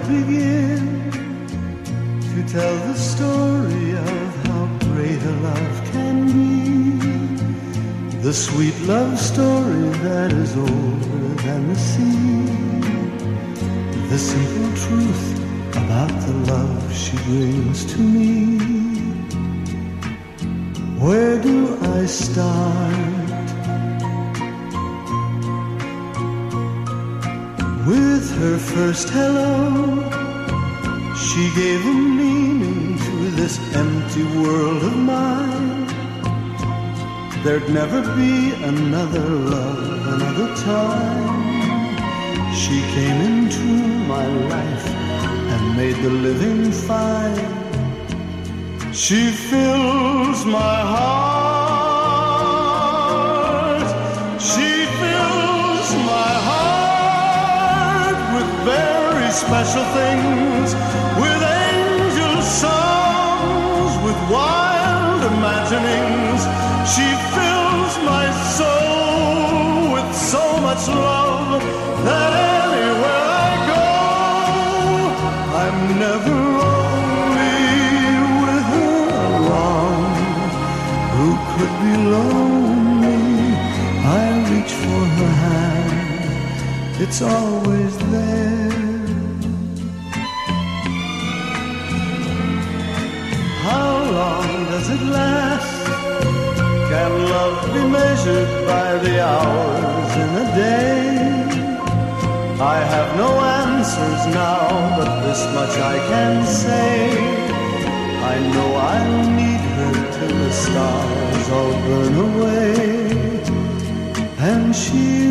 begin to tell the story of how great a love can be. The sweet love story that is older than the sea. The simple truth about the love she brings to me. Where do I start? With her first hello, she gave a meaning to this empty world of mine. There'd never be another love, another time. She came into my life and made the living fine. She fills my special things, with angel songs, with wild imaginings. She fills my soul with so much love that anywhere I go, I'm never only with her alone. Who could be lonely? I reach for her hand, it's always there. Does it last? Can love be measured by the hours in a day? I have no answers now, but this much I can say. I know I'll need her till the stars all burn away, and there.